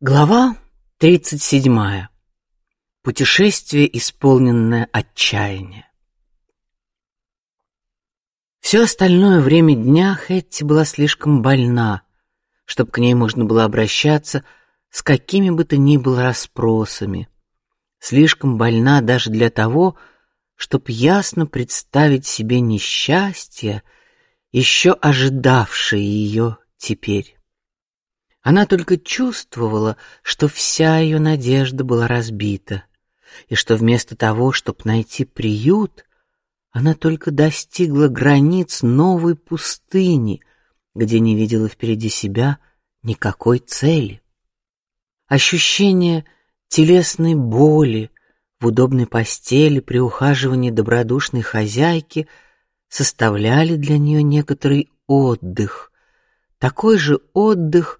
Глава тридцать седьмая. Путешествие, исполненное отчаяния. Все остальное время дня Хэтти была слишком больна, чтобы к ней можно было обращаться с какими бы то ни было расспросами. Слишком больна даже для того, чтобы ясно представить себе несчастье, еще ожидавшее ее теперь. Она только чувствовала, что вся ее надежда была разбита, и что вместо того, чтобы найти приют, она только достигла границ новой пустыни, где не видела впереди себя никакой цели. Ощущение телесной боли в удобной постели при ухаживании добродушной хозяйки составляли для нее некоторый отдых, такой же отдых,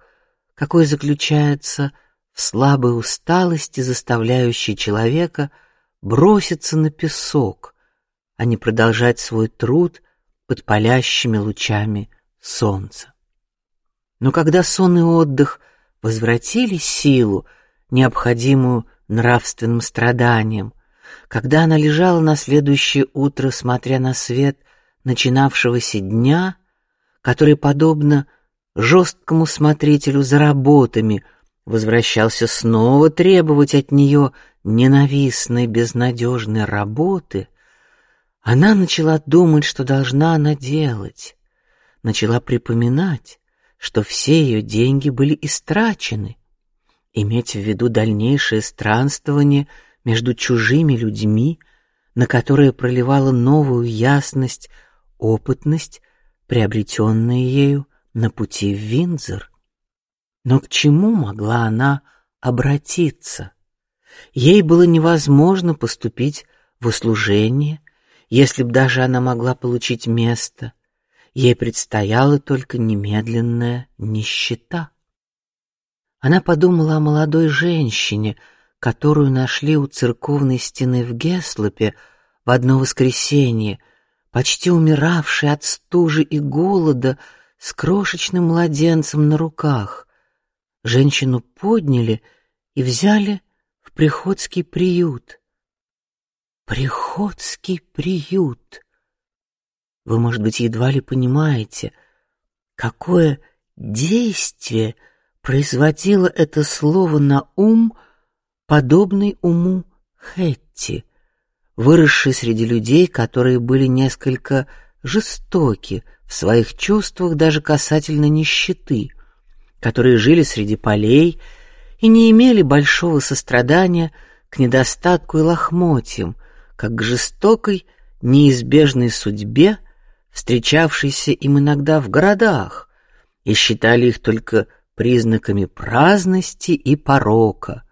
какой заключается в слабой усталости, заставляющей человека броситься на песок, а не продолжать свой труд под палящими лучами солнца. Но когда сон и отдых возвратили силу, необходимую нравственным страданиям, когда она лежала на следующее утро, смотря на свет начинавшегося дня, который, подобно жесткому смотрителю за работами, возвращался снова требовать от нее ненавистной, безнадежной работы, она начала думать, что должна она делать, начала припоминать, что все ее деньги были истрачены, иметь в виду дальнейшее странствование между чужими людьми, на которые проливала новую ясность, опытность, приобретенная ею на пути в Винзор. Но к чему могла она обратиться? Ей было невозможно поступить в услужение, если б даже она могла получить место. Ей предстояла только немедленная нищета. Она подумала о молодой женщине, которую нашли у церковной стены в Геслопе в одно воскресенье, почти умиравшей от стужи и голода, с крошечным младенцем на руках. Женщину подняли и взяли в приходский приют. Приходский приют. Вы, может быть, едва ли понимаете, какое действие производило это слово на ум, подобный уму Хэтти, выросший среди людей, которые были несколько жестоки в своих чувствах даже касательно нищеты, которые жили среди полей и не имели большого сострадания к недостатку и лохмотьям, как к жестокой, неизбежной судьбе, встречавшейся им иногда в городах, и считали их только признаками праздности и порока.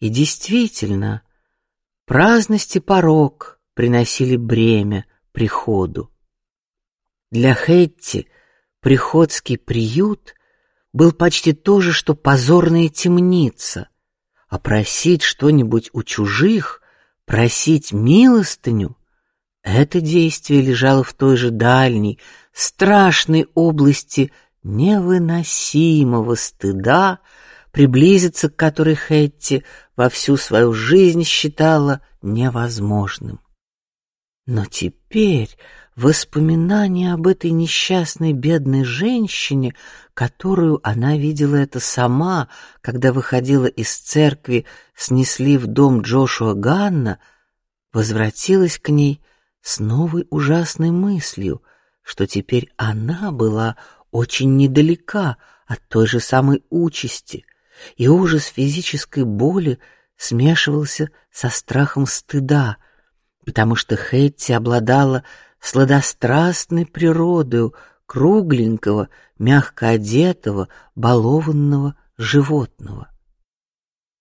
И действительно, праздность и порок приносили бремя приходу. Для Хэтти приходский приют был почти то же, что позорная темница, а просить что-нибудь у чужих, просить милостыню, это действие лежало в той же дальней, страшной области невыносимого стыда, приблизиться к которой Хэтти во всю свою жизнь считала невозможным. Но теперь Воспоминание об этой несчастной бедной женщине, которую она видела это сама, когда выходила из церкви, снесли в дом Джошуа Ганна, возвратилось к ней с новой ужасной мыслью, что теперь она была очень недалека от той же самой участи, и ужас физической боли смешивался со страхом стыда, потому что Хэтти обладала сладострастной природою кругленького, мягко одетого, балованного животного.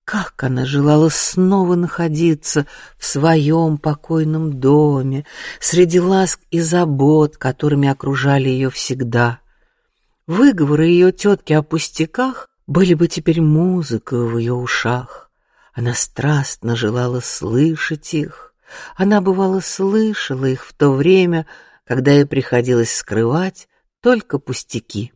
Как она желала снова находиться в своем покойном доме, среди ласк и забот, которыми окружали ее всегда. Выговоры ее тетки о пустяках были бы теперь музыкой в ее ушах. Она страстно желала слышать их, она бывало слышала их в то время, когда ей приходилось скрывать только пустяки.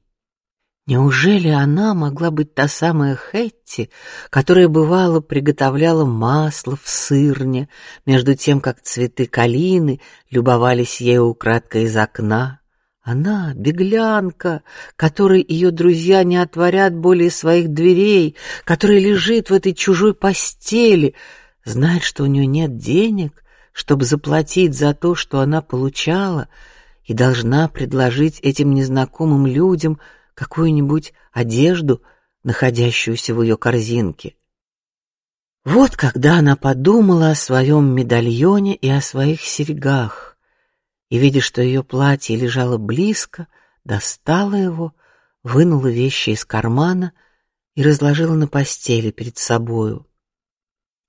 Неужели она могла быть та самая Хэтти, которая бывало приготовляла масло в сырне, между тем как цветы калины любовались ею украдкой из окна? Она беглянка, которой ее друзья не отворят более своих дверей, которая лежит в этой чужой постели, знает, что у нее нет денег, чтобы заплатить за то, что она получала, и должна предложить этим незнакомым людям какую-нибудь одежду, находящуюся в ее корзинке. Вот когда она подумала о своем медальоне и о своих серьгах, и видя, что ее платье лежало близко, достала его, вынула вещи из кармана и разложила на постели перед собою.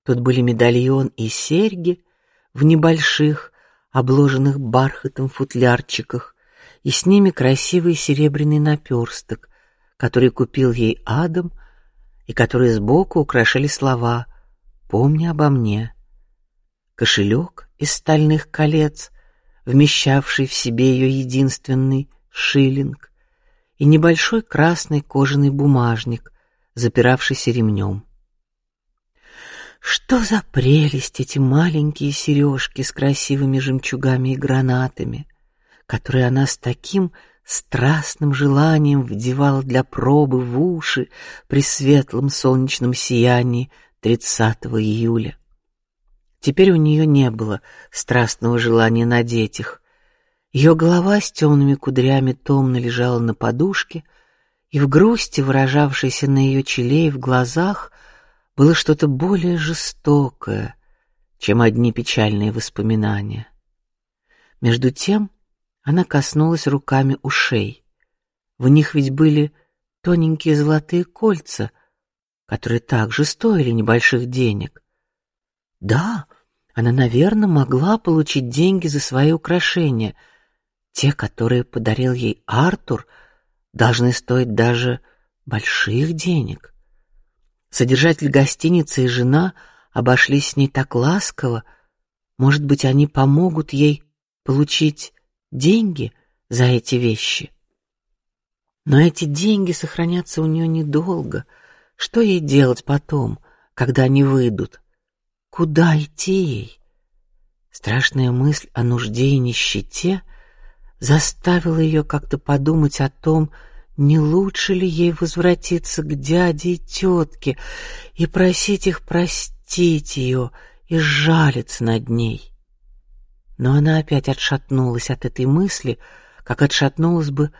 Тут были медальон и серьги в небольших, обложенных бархатом футлярчиках, и с ними красивый серебряный наперсток, который купил ей Адам, и который сбоку украшали слова «Помни обо мне». Кошелек из стальных колец, вмещавший в себе ее единственный шиллинг, и небольшой красный кожаный бумажник, запиравшийся ремнем. Что за прелесть эти маленькие сережки с красивыми жемчугами и гранатами, которые она с таким страстным желанием вдевала для пробы в уши при светлом солнечном сиянии 30 июля. Теперь у нее не было страстного желания надеть их. Ее голова с темными кудрями томно лежала на подушке, и в грусти, выражавшейся на ее челе и в глазах, было что-то более жестокое, чем одни печальные воспоминания. Между тем она коснулась руками ушей. В них ведь были тоненькие золотые кольца, которые также стоили небольших денег. Да, она, наверное, могла получить деньги за свои украшения. Те, которые подарил ей Артур, должны стоить даже больших денег. Содержатель гостиницы и жена обошлись с ней так ласково. Может быть, они помогут ей получить деньги за эти вещи. Но эти деньги сохранятся у нее недолго. Что ей делать потом, когда они выйдут? Куда идти ей? Страшная мысль о нужде и нищете заставила ее как-то подумать о том, не лучше ли ей возвратиться к дяде и тетке и просить их простить ее и жалиться над ней? Но она опять отшатнулась от этой мысли, как отшатнулась бы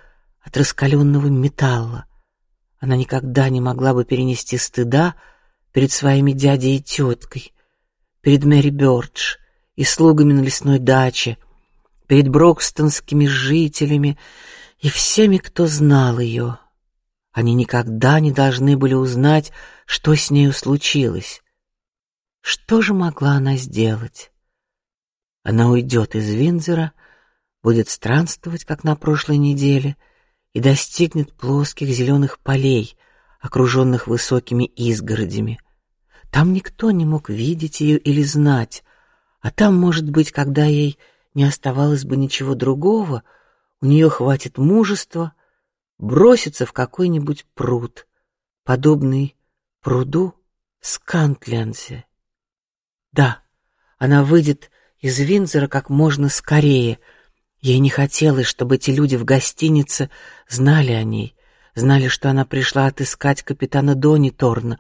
от раскаленного металла. Она никогда не могла бы перенести стыда перед своими дядей и теткой, перед Мэри Бёрдж и слугами на лесной даче, перед брокстонскими жителями и всеми, кто знал ее. Они никогда не должны были узнать, что с нею случилось. Что же могла она сделать? Она уйдет из Винзера, будет странствовать, как на прошлой неделе, и достигнет плоских зеленых полей, окруженных высокими изгородями. Там никто не мог видеть ее или знать, а там, может быть, когда ей не оставалось бы ничего другого, у нее хватит мужества броситься в какой-нибудь пруд, подобный пруду Скантлянсе. Да, она выйдет из Винзера как можно скорее. Ей не хотелось, чтобы эти люди в гостинице знали о ней, знали, что она пришла отыскать капитана Дони Торна.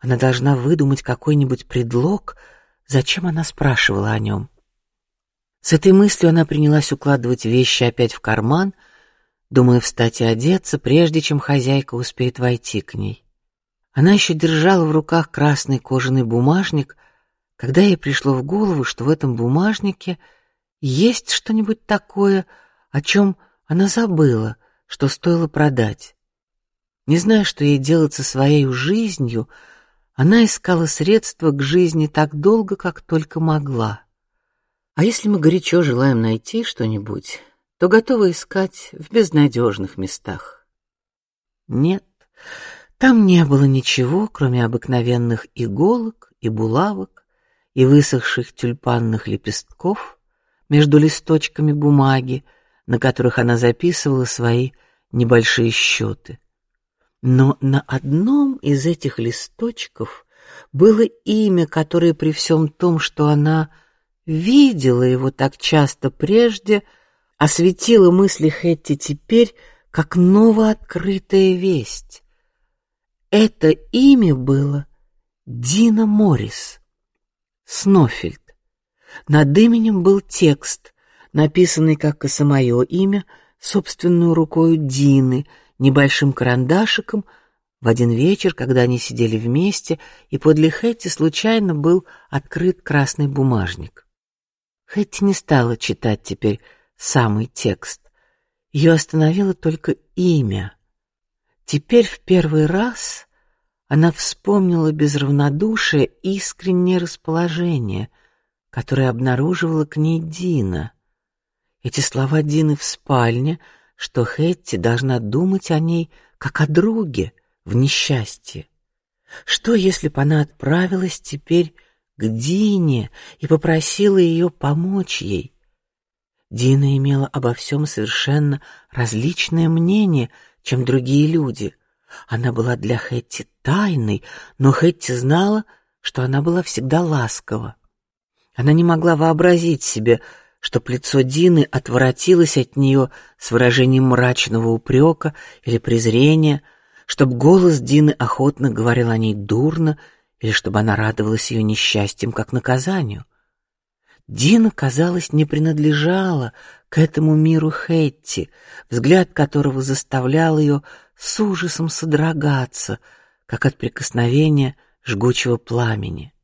Она должна выдумать какой-нибудь предлог, зачем она спрашивала о нем. С этой мыслью она принялась укладывать вещи опять в карман, думая встать и одеться, прежде чем хозяйка успеет войти к ней. Она еще держала в руках красный кожаный бумажник, когда ей пришло в голову, что в этом бумажнике есть что-нибудь такое, о чем она забыла, что стоило продать. Не зная, что ей делать со своей жизнью, она искала средства к жизни так долго, как только могла. А если мы горячо желаем найти что-нибудь, то готовы искать в безнадежных местах. Нет, там не было ничего, кроме обыкновенных иголок и булавок и высохших тюльпанных лепестков между листочками бумаги, на которых она записывала свои небольшие счеты. Но на одном из этих листочков было имя, которое при всем том, что она видела его так часто прежде, осветило мысли Хэтти теперь как новооткрытая весть. Это имя было Дина Моррис. Снофельд. Над именем был текст, написанный как и самое имя, собственную рукой Дины, небольшим карандашиком. В один вечер, когда они сидели вместе, и подле Хэтти случайно был открыт красный бумажник. Хэтти не стала читать теперь самый текст. Ее остановило только имя. Теперь в первый раз она вспомнила без равнодушия искреннее расположение, которое обнаруживала к ней Дина. Эти слова Дины в спальне, что Хэтти должна думать о ней как о друге в несчастье. Что, если бы она отправилась теперь к Дине и попросила ее помочь ей? Дина имела обо всем совершенно различное мнение, чем другие люди. Она была для Хэтти тайной, но Хэтти знала, что она была всегда ласкова. Она не могла вообразить себе, чтоб лицо Дины отворотилось от нее с выражением мрачного упрека или презрения, чтоб голос Дины охотно говорил о ней дурно, или чтобы она радовалась ее несчастьем как наказанию. Дина, казалось, не принадлежала к этому миру Хэтти, взгляд которого заставлял ее с ужасом содрогаться, как от прикосновения жгучего пламени.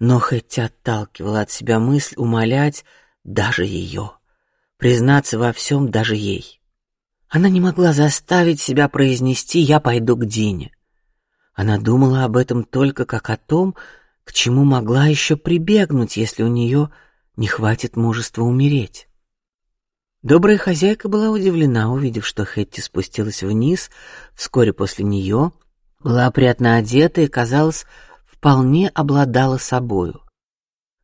Но Хэтти отталкивала от себя мысль умолять даже ее, признаться во всем даже ей. Она не могла заставить себя произнести: "Я пойду к Дине". Она думала об этом только как о том, к чему могла еще прибегнуть, если у нее не хватит мужества умереть. Добрая хозяйка была удивлена, увидев, что Хэтти спустилась вниз вскоре после нее, была опрятно одета и, казалось, вполне обладала собою.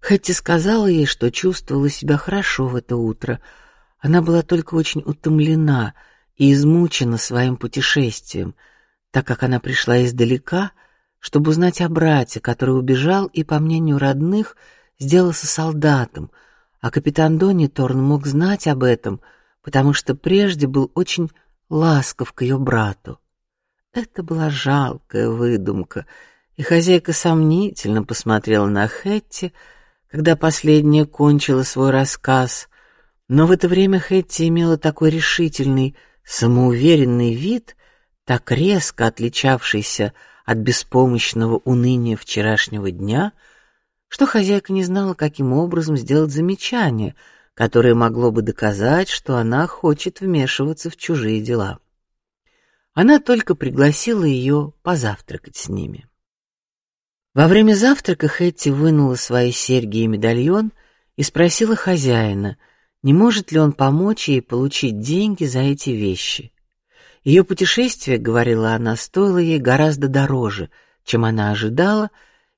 Хэтти сказала ей, что чувствовала себя хорошо в это утро. Она была только очень утомлена и измучена своим путешествием, так как она пришла издалека, чтобы узнать о брате, который убежал и, по мнению родных, сделался солдатом, а капитан Донни Торн мог знать об этом, потому что прежде был очень ласков к ее брату. Это была жалкая выдумка, и хозяйка сомнительно посмотрела на Хэтти, когда последняя кончила свой рассказ, но в это время Хэтти имела такой решительный, самоуверенный вид, так резко отличавшийся от беспомощного уныния вчерашнего дня, что хозяйка не знала, каким образом сделать замечание, которое могло бы доказать, что она хочет вмешиваться в чужие дела. Она только пригласила ее позавтракать с ними. Во время завтрака Хэтти вынула свои серьги и медальон и спросила хозяина, не может ли он помочь ей получить деньги за эти вещи. Ее путешествие, говорила она, стоило ей гораздо дороже, чем она ожидала,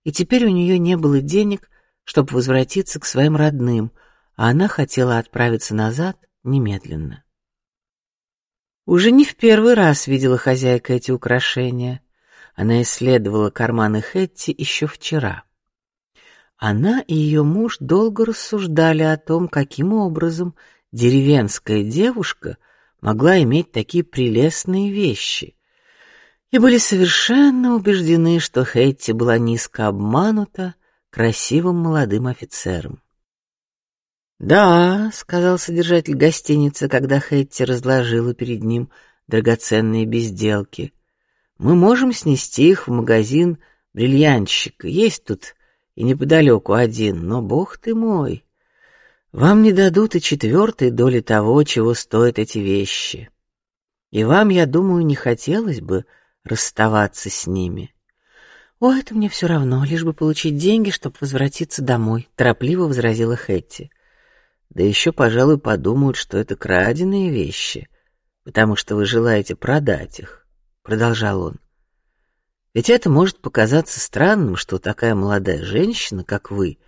и теперь у нее не было денег, чтобы возвратиться к своим родным, а она хотела отправиться назад немедленно. Уже не в первый раз видела хозяйка эти украшения. Она исследовала карманы Хэтти еще вчера. Она и ее муж долго рассуждали о том, каким образом деревенская девушка могла иметь такие прелестные вещи, и были совершенно убеждены, что Хэтти была низко обманута красивым молодым офицером. Да, сказал содержатель гостиницы, когда Хэтти разложила перед ним драгоценные безделки. Мы можем снести их в магазин бриллиантщика. Есть тут и неподалеку один, но бог ты мой, вам не дадут и четвертой доли того, чего стоят эти вещи. И вам, я думаю, не хотелось бы расставаться с ними. О, это мне все равно, лишь бы получить деньги, чтобы возвратиться домой, торопливо возразила Хэтти. Да еще, пожалуй, подумают, что это краденые вещи, потому что вы желаете продать их продолжал он. Ведь это может показаться странным, что такая молодая женщина, как вы,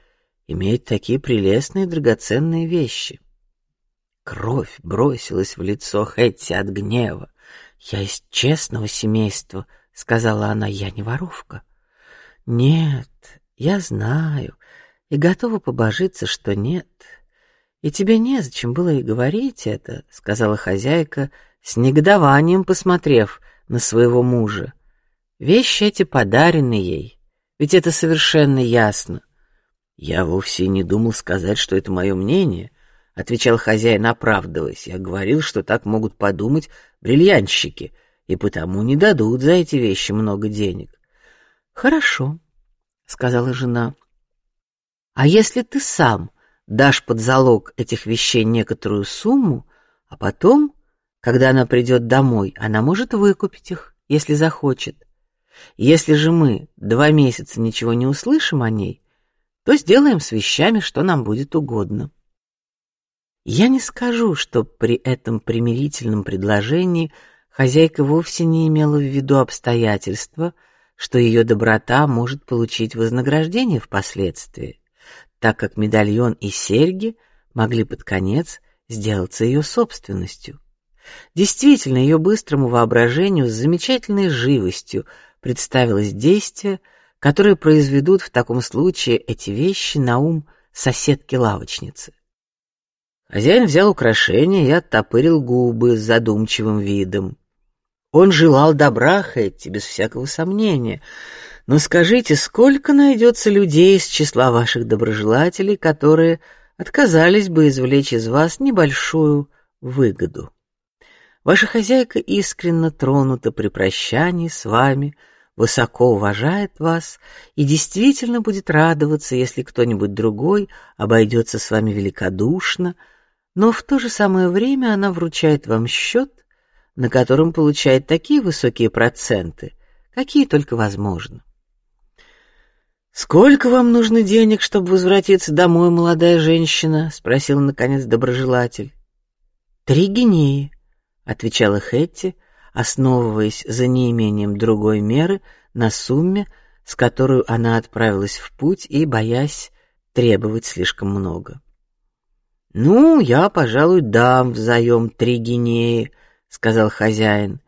имеет такие прелестные драгоценные вещи. Кровь бросилась в лицо Хэтти от гнева. Я из честного семейства, сказала она. Я не воровка. Нет, я знаю и готова побожиться, что нет. И тебе не зачем было и говорить это, сказала хозяйка с негодованием, посмотрев на своего мужа. Вещи эти подарены ей, ведь это совершенно ясно. Я вовсе не думал сказать, что это мое мнение, отвечал хозяин, оправдываясь. Я говорил, что так могут подумать бриллиантщики, и потому не дадут за эти вещи много денег. Хорошо, сказала жена. А если ты сам дашь под залог этих вещей некоторую сумму, а потом, когда она придет домой, она может выкупить их, если захочет. Если же мы два месяца ничего не услышим о ней, то сделаем с вещами, что нам будет угодно. Я не скажу, что при этом примирительном предложении хозяйка вовсе не имела в виду обстоятельства, что ее доброта может получить вознаграждение впоследствии так как медальон и серьги могли под конец сделаться ее собственностью. Действительно, ее быстрому воображению с замечательной живостью представилось действие, которое произведут в таком случае эти вещи на ум соседки лавочницы. Хозяин взял украшение и оттопырил губы с задумчивым видом. Он желал добра Хэтти без всякого сомнения, но скажите, сколько найдется людей из числа ваших доброжелателей, которые отказались бы извлечь из вас небольшую выгоду? Ваша хозяйка искренне тронута при прощании с вами, высоко уважает вас и действительно будет радоваться, если кто-нибудь другой обойдется с вами великодушно, но в то же самое время она вручает вам счет, на котором получает такие высокие проценты, какие только возможно. Сколько вам нужно денег, чтобы возвратиться домой, молодая женщина? – спросил наконец доброжелатель. Три гинеи, отвечала Хэтти, основываясь за неимением другой меры на сумме, с которой она отправилась в путь и боясь требовать слишком много. Ну, я, пожалуй, дам в заем три гинеи, сказал хозяин.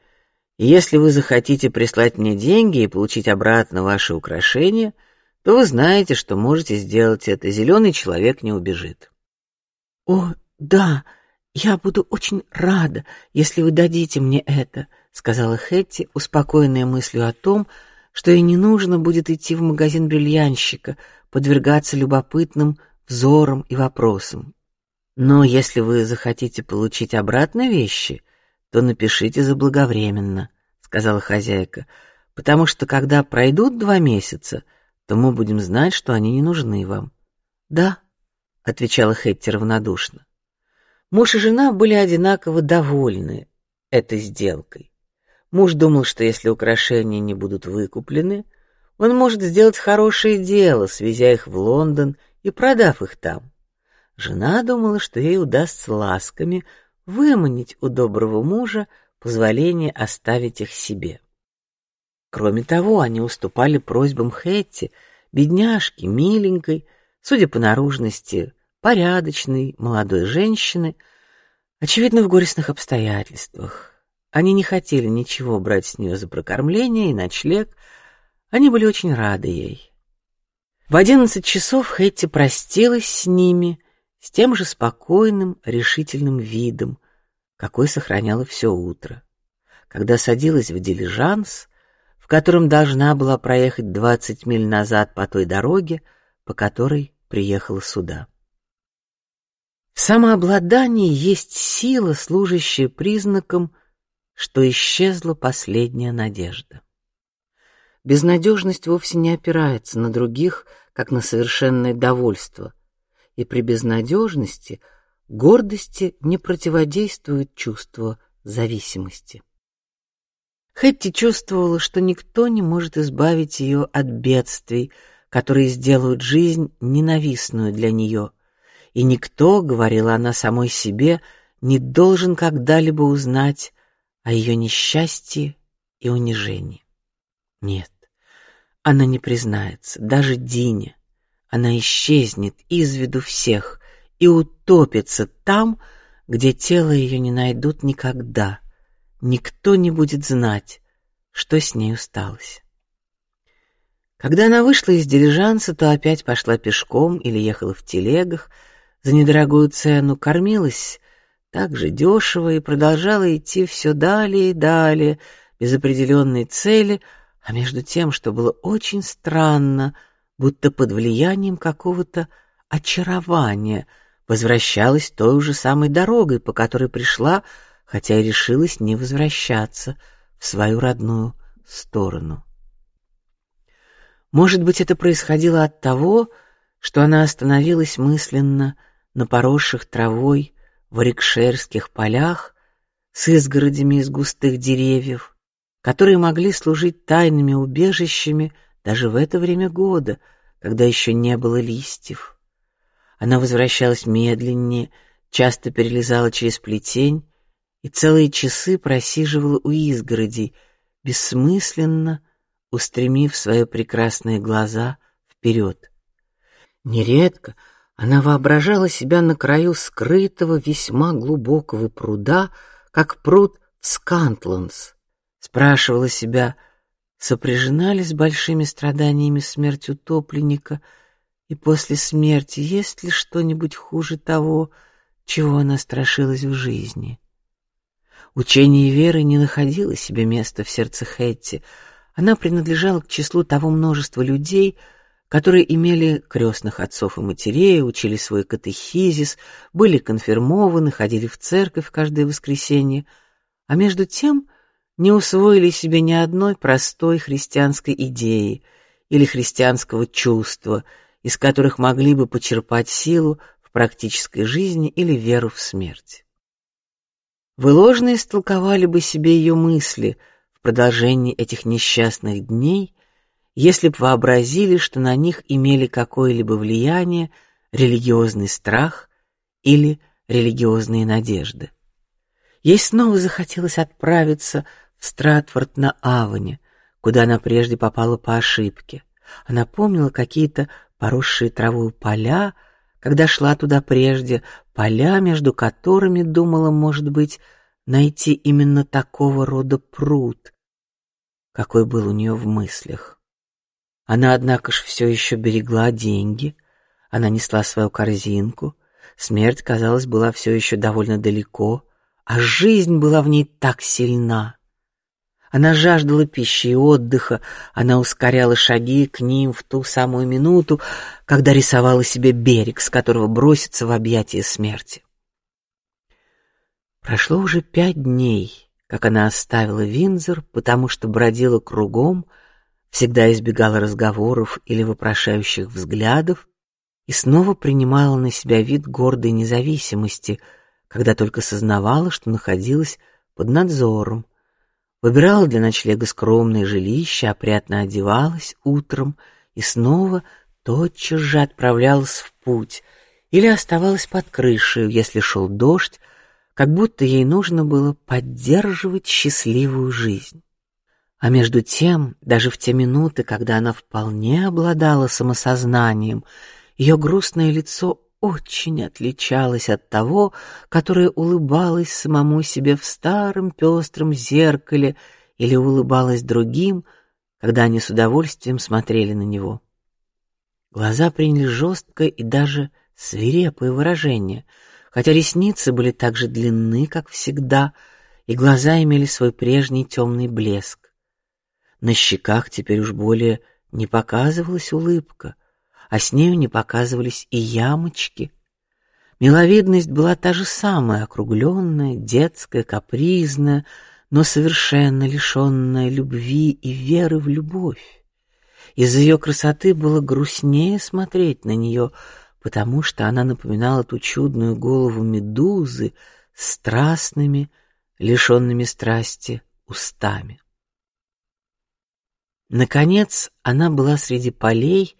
Если вы захотите прислать мне деньги и получить обратно ваши украшения то вы знаете, что можете сделать это. Зеленый человек не убежит. О, да, я буду очень рада, если вы дадите мне это, сказала Хэтти, успокоенная мыслью о том, что ей не нужно будет идти в магазин бриллиантщика, подвергаться любопытным взорам и вопросам. Но если вы захотите получить обратно вещи, то напишите заблаговременно, сказала хозяйка, потому что когда пройдут два месяца, то мы будем знать, что они не нужны вам. Да, отвечала Хэтти равнодушно. Муж и жена были одинаково довольны этой сделкой. Муж думал, что если украшения не будут выкуплены, он может сделать хорошее дело, свезя их в Лондон и продав их там. Жена думала, что ей удастся ласками выманить у доброго мужа позволение оставить их себе. Кроме того, они уступали просьбам Хэтти, бедняжки, миленькой, судя по наружности, порядочной молодой женщины, очевидно в горестных обстоятельствах. Они не хотели ничего брать с нее за прокормление и ночлег, они были очень рады ей. В одиннадцать часов Хэтти простилась с ними с тем же спокойным, решительным видом, какой сохраняла все утро. Когда садилась в дилижанс, в котором должна была проехать двадцать миль назад по той дороге, по которой приехала сюда. В самообладании есть сила, служащая признаком, что исчезла последняя надежда. Безнадежность вовсе не опирается на других, как на совершенное довольство, и при безнадежности гордости не противодействует чувство зависимости. Хэтти чувствовала, что никто не может избавить ее от бедствий, которые сделают жизнь ненавистную для нее, и никто, говорила она самой себе, не должен когда-либо узнать о ее несчастье и унижении. Нет, она не признается, даже Дине. Она исчезнет из виду всех и утопится там, где тело ее не найдут никогда никто не будет знать, что с ней сталось. Когда она вышла из дилижанса, то опять пошла пешком или ехала в телегах за недорогую цену, кормилась так же дешево и продолжала идти все далее и далее без определенной цели, а между тем, что было очень странно, будто под влиянием какого-то очарования возвращалась той же самой дорогой, по которой пришла, хотя и решилась не возвращаться в свою родную сторону. Может быть, это происходило от того, что она остановилась мысленно на поросших травой варикшерских полях с изгородями из густых деревьев, которые могли служить тайными убежищами даже в это время года, когда еще не было листьев. Она возвращалась медленнее, часто перелезала через плетень и целые часы просиживала у изгородей, бессмысленно устремив свои прекрасные глаза вперед. Нередко она воображала себя на краю скрытого весьма глубокого пруда, как пруд Скантландс. Спрашивала себя, сопряжена ли с большими страданиями смерть утопленника, и после смерти есть ли что-нибудь хуже того, чего она страшилась в жизни. Учение веры не находило себе места в сердце Хэтти. Она принадлежала к числу того множества людей, которые имели крестных отцов и матерей, учили свой катехизис, были конфирмованы, ходили в церковь каждое воскресенье, а между тем не усвоили себе ни одной простой христианской идеи или христианского чувства, из которых могли бы почерпать силу в практической жизни или веру в смерть. Вы ложно истолковали бы себе ее мысли — продолжении этих несчастных дней, если б вообразили, что на них имели какое-либо влияние религиозный страх или религиозные надежды. Ей снова захотелось отправиться в Стратфорд на Авоне, куда она прежде попала по ошибке. Она помнила какие-то поросшие травой поля, когда шла туда прежде, поля, между которыми думала, может быть, найти именно такого рода пруд, какой был у нее в мыслях. Она, однако ж, все еще берегла деньги. Она несла свою корзинку. Смерть, казалось, была все еще довольно далеко, а жизнь была в ней так сильна. Она жаждала пищи и отдыха. Она ускоряла шаги к ним в ту самую минуту, когда рисовала себе берег, с которого бросится в объятия смерти. Прошло уже пять дней как она оставила Винзор, потому что бродила кругом, всегда избегала разговоров или вопрошающих взглядов и снова принимала на себя вид гордой независимости, когда только сознавала, что находилась под надзором. Выбирала для ночлега скромное жилище, опрятно одевалась утром и снова тотчас же отправлялась в путь или оставалась под крышей, если шел дождь, как будто ей нужно было поддерживать счастливую жизнь. А между тем, даже в те минуты, когда она вполне обладала самосознанием, ее грустное лицо очень отличалось от того, которое улыбалось самому себе в старом пестром зеркале или улыбалось другим, когда они с удовольствием смотрели на него. Глаза приняли жесткое и даже свирепое выражение — хотя ресницы были так же длинны, как всегда, и глаза имели свой прежний темный блеск. На щеках теперь уж более не показывалась улыбка, а с нею не показывались и ямочки. Миловидность была та же самая, округленная, детская, капризная, но совершенно лишенная любви и веры в любовь. Из-за ее красоты было грустнее смотреть на нее, потому что она напоминала ту чудную голову медузы с страстными, лишенными страсти устами. Наконец, она была среди полей,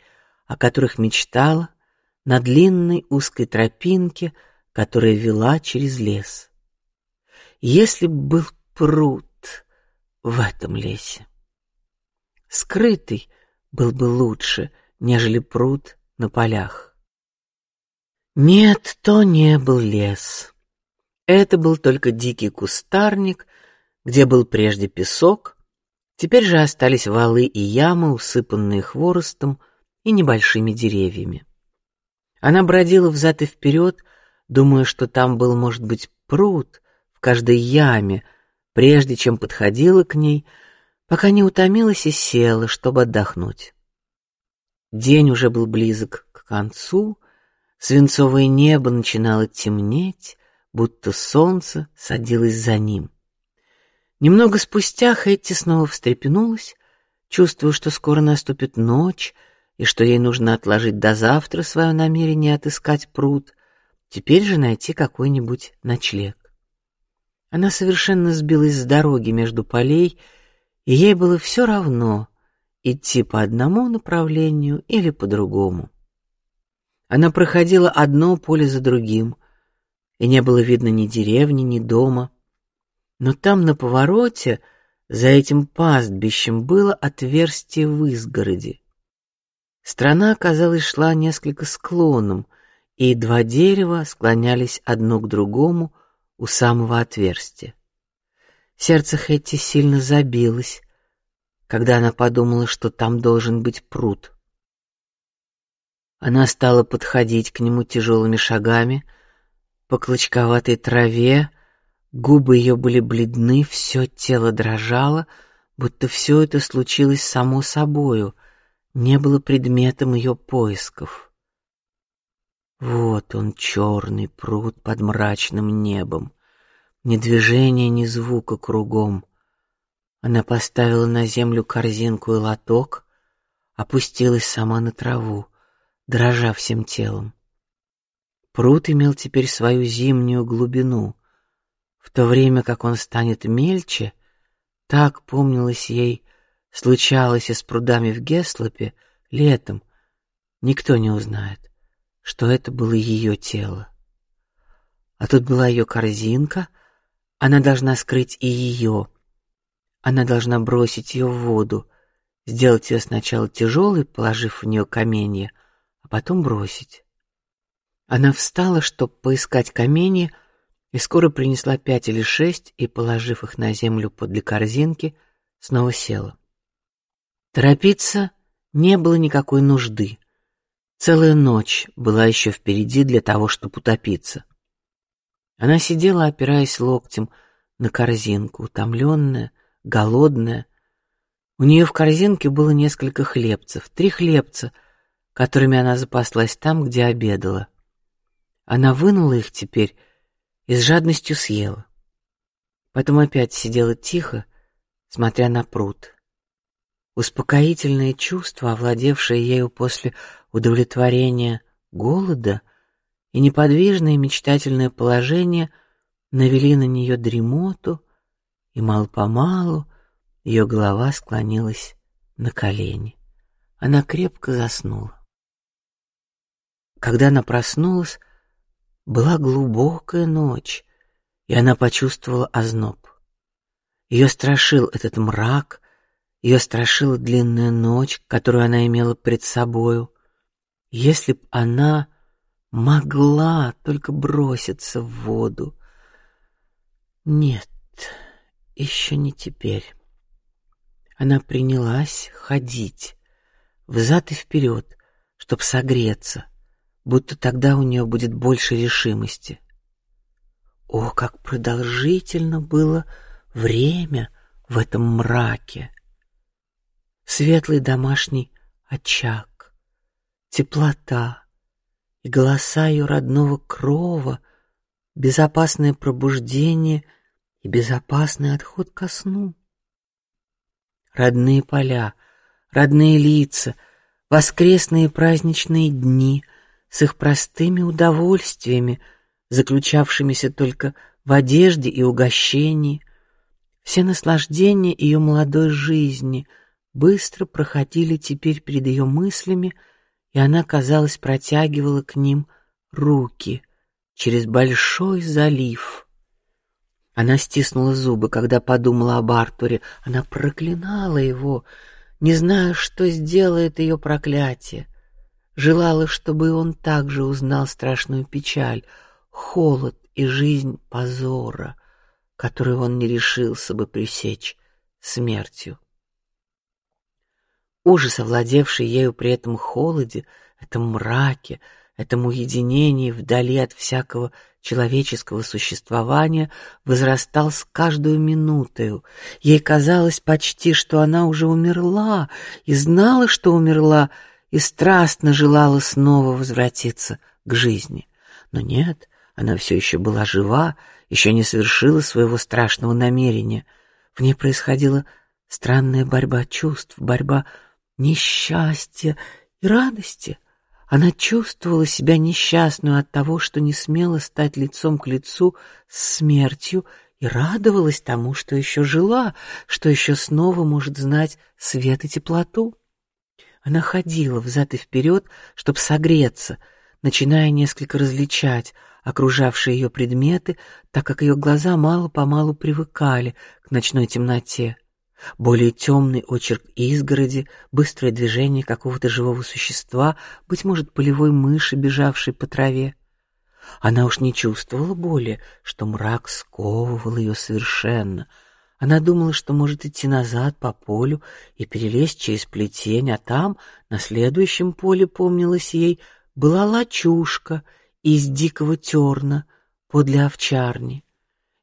о которых мечтала, на длинной узкой тропинке, которая вела через лес. Если бы был пруд в этом лесе, скрытый был бы лучше, нежели пруд на полях. Нет, то не был лес. Это был только дикий кустарник, Где был прежде песок, теперь же остались валы и ямы, усыпанные хворостом и небольшими деревьями. Она бродила взад и вперед, думая, что там был, может быть, пруд в каждой яме, прежде чем подходила к ней, пока не утомилась и села, чтобы отдохнуть. День уже был близок к концу, свинцовое небо начинало темнеть, будто солнце садилось за ним. Немного спустя Хэтти снова встрепенулась, чувствуя, что скоро наступит ночь и что ей нужно отложить до завтра свое намерение отыскать пруд, теперь же найти какой-нибудь ночлег. Она совершенно сбилась с дороги между полей, и ей было все равно идти по одному направлению или по другому. Она проходила одно поле за другим, и не было видно ни деревни, ни дома. Но там на повороте за этим пастбищем было отверстие в изгороди. Страна, казалось, шла несколько склоном, и два дерева склонялись одно к другому у самого отверстия. Сердце Хэтти сильно забилось, когда она подумала, что там должен быть пруд. Она стала подходить к нему тяжелыми шагами по клочковатой траве. Губы ее были бледны, все тело дрожало, будто все это случилось само собою — не было предметом ее поисков. Вот он, черный пруд под мрачным небом, ни движения, ни звука кругом. Она поставила на землю корзинку и лоток, опустилась сама на траву, дрожа всем телом. Пруд имел теперь свою зимнюю глубину, в то время как он станет мельче, так помнилось ей случалось и с прудами в Геслопе летом, никто не узнает, что это было ее тело. А тут была ее корзинка, она должна скрыть и ее. Она должна бросить ее в воду, сделать ее сначала тяжелой, положив в нее каменья, а потом бросить. Она встала, чтобы поискать каменья, и скоро принесла пять или шесть и, положив их на землю подле корзинки, снова села. Торопиться не было никакой нужды. Целая ночь была еще впереди для того, чтобы утопиться. Она сидела, опираясь локтем на корзинку, утомленная, голодная. У нее в корзинке было несколько хлебцев, три хлебца, которыми она запаслась там, где обедала. Она вынула их теперь и с жадностью съела. Потом опять сидела тихо, смотря на пруд. Успокоительное чувство, овладевшее ею после удовлетворения голода, и неподвижное мечтательное положение навели на нее дремоту, и мал помалу ее голова склонилась на колени. Она крепко заснула. Когда она проснулась, была глубокая ночь, и она почувствовала озноб. Ее страшил этот мрак, ее страшила длинная ночь, которую она имела пред собою. Если б она могла только броситься в воду. Нет, еще не теперь. Она принялась ходить взад и вперед, чтобы согреться, будто тогда у нее будет больше решимости. О, как продолжительно было время в этом мраке! светлый домашний очаг, теплота и голоса ее родного крова, безопасное пробуждение и безопасный отход ко сну. Родные поля, родные лица, воскресные праздничные дни с их простыми удовольствиями, заключавшимися только в одежде и угощении, все наслаждения ее молодой жизни — быстро проходили теперь перед ее мыслями, и она, казалось, протягивала к ним руки через большой залив. Она стиснула зубы, когда подумала об Артуре. Она проклинала его, не зная, что сделает ее проклятие. Желала, чтобы он также узнал страшную печаль, холод и жизнь позора, которую он не решился бы пресечь смертью. Ужас, овладевший ею при этом холоде, этом мраке, этом уединении вдали от всякого человеческого существования, возрастал с каждую минутою. Ей казалось почти, что она уже умерла и знала, что умерла, и страстно желала снова возвратиться к жизни. Но нет, она все еще была жива, еще не совершила своего страшного намерения. В ней происходила странная борьба чувств, борьба несчастья и радости. Она чувствовала себя несчастную от того, что не смела стать лицом к лицу с смертью, и радовалась тому, что еще жила, что еще снова может знать свет и теплоту. Она ходила взад и вперед, чтобы согреться, начиная несколько различать окружавшие ее предметы, так как ее глаза мало по малу привыкали к ночной темноте более темный очерк изгороди, быстрое движение какого-то живого существа, быть может, полевой мыши, бежавшей по траве. Она уж не чувствовала боли, что мрак сковывал ее совершенно. Она думала, что может идти назад по полю и перелезть через плетень, а там, на следующем поле, помнилось ей, была лачушка из дикого терна подле овчарни.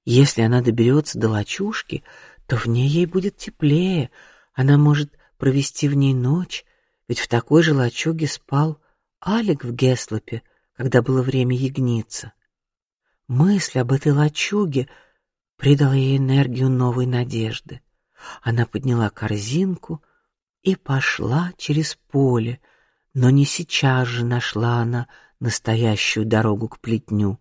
Если она доберется до лачушки, то в ней ей будет теплее, она может провести в ней ночь, ведь в такой же лачуге спал Алик в Геслопе, когда было время ягниться. Мысль об этой лачуге придала ей энергию новой надежды. Она подняла корзинку и пошла через поле, но не сейчас же нашла она настоящую дорогу к плетню.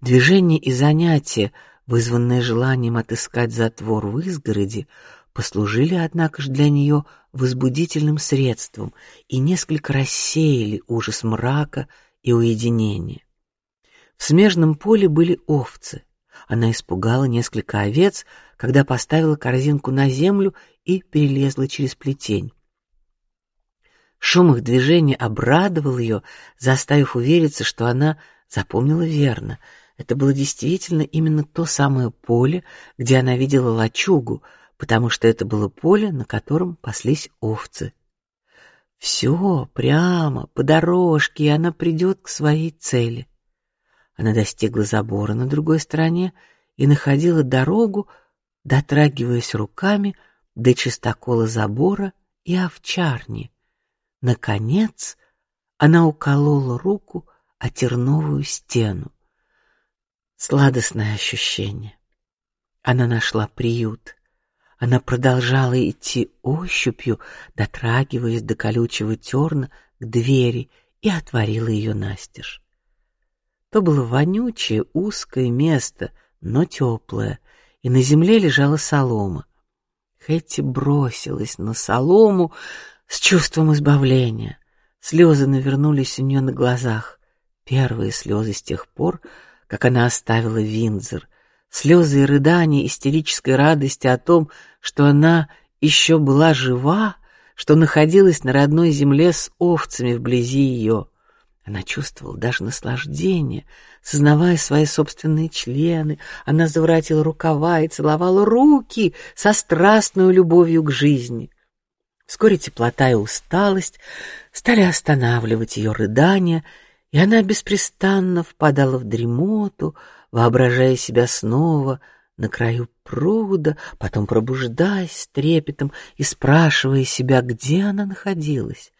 Движение и занятия вызванные желанием отыскать затвор в изгороди, послужили, однако же, для нее возбудительным средством и несколько рассеяли ужас мрака и уединения. В смежном поле были овцы. Она испугала несколько овец, когда поставила корзинку на землю и перелезла через плетень. Шум их движения обрадовал ее, заставив увериться, что она запомнила верно это было действительно именно то самое поле, где она видела лачугу, потому что это было поле, на котором паслись овцы. Все прямо по дорожке, и она придет к своей цели. Она достигла забора на другой стороне и находила дорогу, дотрагиваясь руками до чистокола забора и овчарни. Наконец, она уколола руку о терновую стену. Сладостное ощущение. Она нашла приют. Она продолжала идти ощупью, дотрагиваясь до колючего терна к двери и отворила ее настежь. То было вонючее узкое место, но теплое, и на земле лежала солома. Хэтти бросилась на солому с чувством избавления. Слезы навернулись у нее на глазах, первые слезы с тех пор, как она оставила Виндзор, слезы и рыдания истерической радости о том, что она еще была жива, что находилась на родной земле с овцами вблизи ее. Она чувствовала даже наслаждение, сознавая свои собственные члены. Она заворотила рукава и целовала руки со страстной любовью к жизни. Вскоре теплота и усталость стали останавливать ее рыдания, и она беспрестанно впадала в дремоту, воображая себя снова на краю пруда, потом пробуждаясь трепетом и спрашивая себя, где она находилась.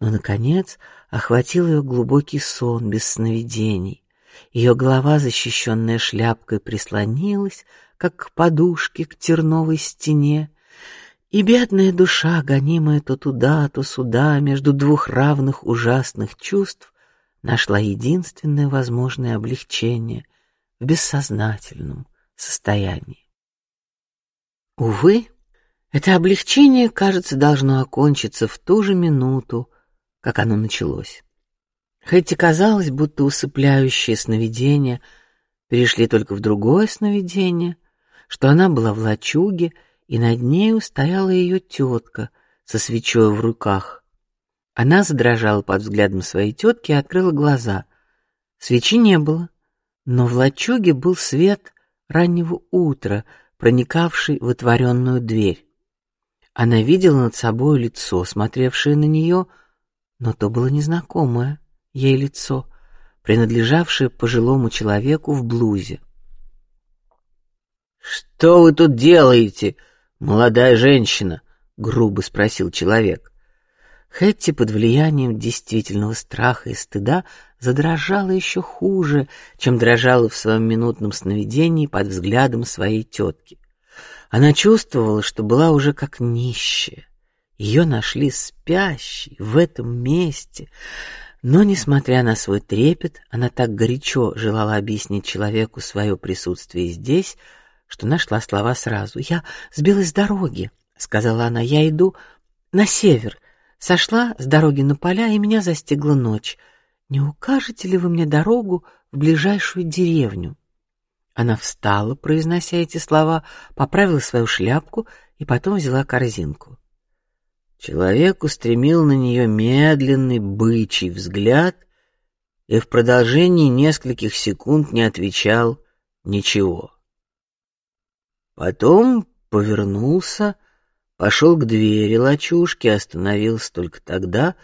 Но наконец охватил ее глубокий сон без сновидений. Ее голова, защищенная шляпкой, прислонилась, как к подушке, к терновой стене, и бедная душа, гонимая то туда, то сюда между двух равных ужасных чувств, нашла единственное возможное облегчение в бессознательном состоянии. Увы, это облегчение, кажется, должно окончиться в ту же минуту, как оно началось. Хоть и казалось, будто усыпляющие сновидения перешли только в другое сновидение, что она была в лачуге, и над нею стояла ее тетка со свечой в руках, она задрожала под взглядом своей тетки и открыла глаза. Свечи не было, но в лачуге был свет раннего утра, проникавший в отворенную дверь. Она видела над собой лицо, смотревшее на нее, но то было незнакомое ей лицо, принадлежавшее пожилому человеку в блузе. Что вы тут делаете, молодая женщина? грубо спросил человек. Хэтти под влиянием действительного страха и стыда задрожала еще хуже, чем дрожала в своем минутном сновидении под взглядом своей тетки. Она чувствовала, что была уже как нищая. Ее нашли спящей в этом месте, но, несмотря на свой трепет, она так горячо желала объяснить человеку свое присутствие здесь, что нашла слова сразу. Я сбилась с дороги, сказала она. Я иду на север, сошла с дороги на поля, и меня застигла ночь. Не укажете ли вы мне дорогу в ближайшую деревню? Она встала, произнося эти слова, поправила свою шляпку и потом взяла корзинку. Человек устремил на нее медленный бычий взгляд и в продолжении нескольких секунд не отвечал ничего. Потом повернулся, пошел к двери лачушки, остановился только тогда,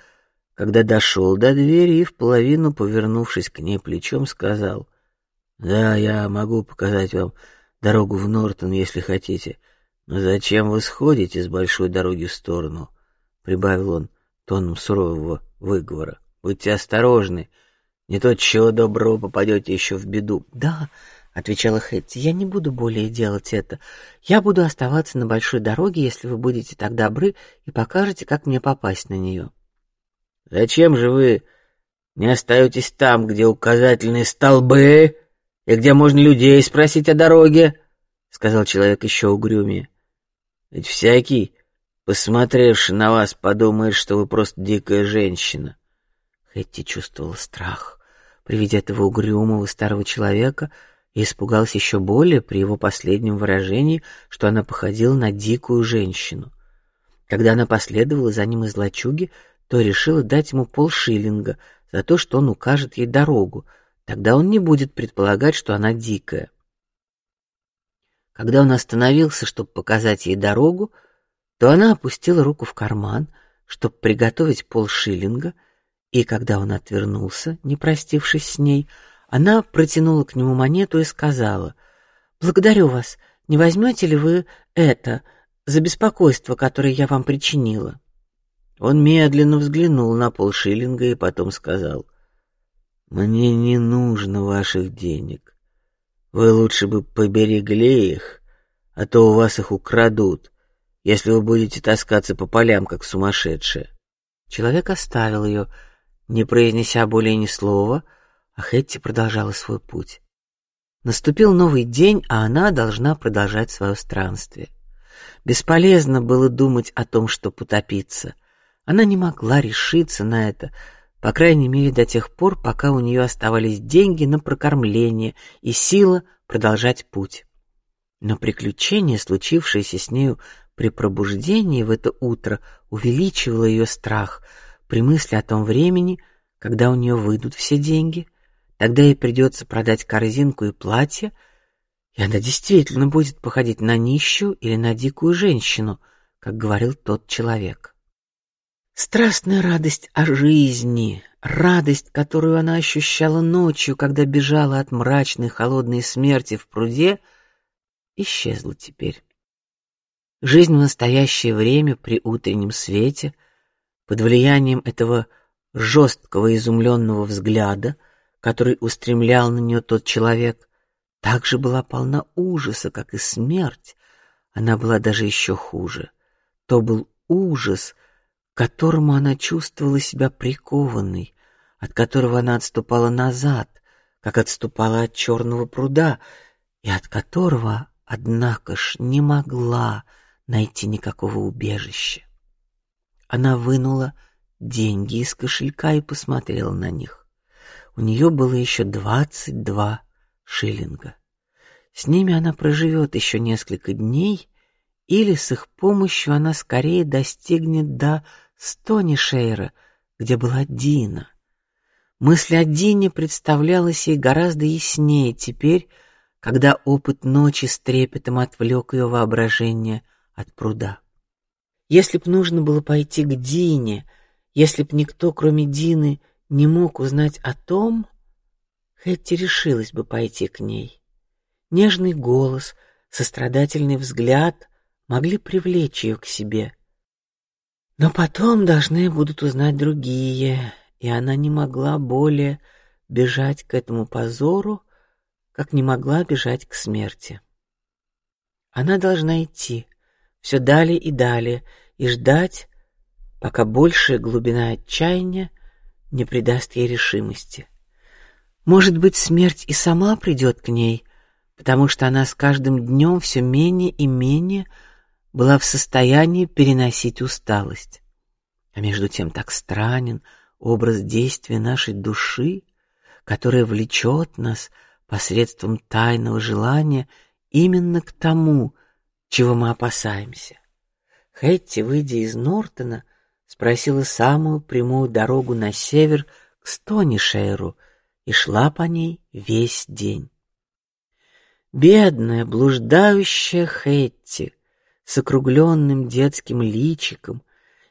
когда дошел до двери и в половину, повернувшись к ней плечом, сказал: "Да, я могу показать вам дорогу в Нортон, если хотите, но зачем вы сходите с большой дороги в сторону?" Прибавил он тоном сурового выговора. "Будьте осторожны, не то чего доброго попадете еще в беду." "Да, отвечала Хэтти. Я не буду более делать это. Я буду оставаться на большой дороге, если вы будете так добры и покажете, как мне попасть на нее. Зачем же вы не остаетесь там, где указательные столбы и где можно людей спросить о дороге? сказал человек еще угрюмее. Ведь всякий, посмотревший на вас, подумает, что вы просто дикая женщина. Хэтти чувствовала страх при виде этого угрюмого старого человека и испугалась еще более при его последнем выражении, что она походила на дикую женщину. Когда она последовала за ним из лачуги, то решила дать ему полшиллинга за то, что он укажет ей дорогу. Тогда он не будет предполагать, что она дикая. Когда он остановился, чтобы показать ей дорогу, то она опустила руку в карман, чтобы приготовить полшиллинга, и когда он отвернулся, не простившись с ней, она протянула к нему монету и сказала: "Благодарю вас. Не возьмете ли вы это за беспокойство, которое я вам причинила?" Он медленно взглянул на полшиллинга и потом сказал: "Мне не нужно ваших денег. Вы лучше бы поберегли их, а то у вас их украдут, если вы будете таскаться по полям как сумасшедшие". Человек оставил ее, не произнеся более ни слова а Хэтти продолжала свой путь. Наступил новый день, а она должна продолжать свое странствие. Бесполезно было думать о том, что потопиться. Она не могла решиться на это, по крайней мере до тех пор, пока у нее оставались деньги на прокормление и сила продолжать путь. Но приключение, случившееся с нею при пробуждении в это утро, увеличивало ее страх при мысли о том времени, когда у нее выйдут все деньги, Тогда ей придется продать корзинку и платье, и она действительно будет походить на нищую или на дикую женщину, как говорил тот человек. Страстная радость о жизни, радость, которую она ощущала ночью, когда бежала от мрачной холодной смерти в пруде, исчезла теперь. Жизнь в настоящее время при утреннем свете, под влиянием этого жесткого изумленного взгляда, который устремлял на нее тот человек, также была полна ужаса, как и смерть. Она была даже еще хуже. То был ужас, к которому она чувствовала себя прикованной, от которого она отступала назад, как отступала от черного пруда, и от которого, однако ж, не могла найти никакого убежища. Она вынула деньги из кошелька и посмотрела на них. У нее было еще двадцать два шиллинга. С ними она проживет еще несколько дней, или с их помощью она скорее достигнет до Стонишейра, где была Дина. Мысль о Дине представлялась ей гораздо яснее теперь, когда опыт ночи с трепетом отвлек ее воображение от пруда. Если б нужно было пойти к Дине, если б никто, кроме Дины, не мог узнать о том, Хэтти решилась бы пойти к ней. Нежный голос, сострадательный взгляд могли привлечь ее к себе. Но потом должны будут узнать другие, и она не могла более бежать к этому позору, как не могла бежать к смерти. Она должна идти все далее и далее и ждать, пока большая глубина отчаяния не придаст ей решимости. Может быть, смерть и сама придет к ней, потому что она с каждым днем все менее и менее была в состоянии переносить усталость. А между тем так странен образ действия нашей души, которая влечет нас посредством тайного желания именно к тому, чего мы опасаемся. Хэтти, выйдя из Нортона, спросила самую прямую дорогу на север к Стонишейру и шла по ней весь день. Бедная, блуждающая Хэтти с округленным детским личиком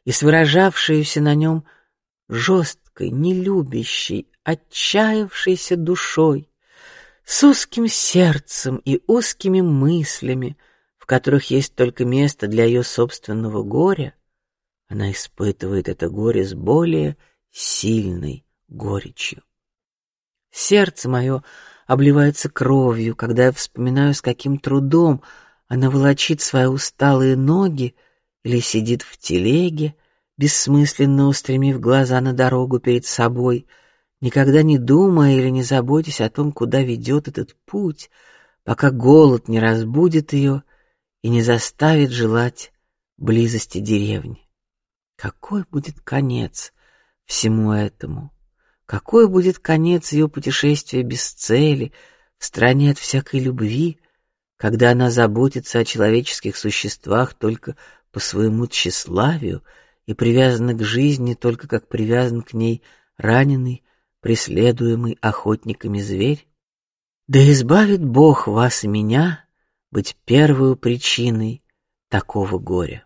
и с выражавшейся на нем жесткой, нелюбящей, отчаявшейся душой, с узким сердцем и узкими мыслями, в которых есть только место для ее собственного горя, она испытывает это горе с более сильной горечью. Сердце мое обливается кровью, когда я вспоминаю, с каким трудом она волочит свои усталые ноги или сидит в телеге, бессмысленно устремив глаза на дорогу перед собой, никогда не думая или не заботясь о том, куда ведет этот путь, пока голод не разбудит ее и не заставит желать близости деревни. Какой будет конец всему этому? Какой будет конец ее путешествия без цели, в стране от всякой любви, когда она заботится о человеческих существах только по своему тщеславию и привязана к жизни только как привязан к ней раненый, преследуемый охотниками зверь? Да избавит Бог вас и меня быть первой причиной такого горя.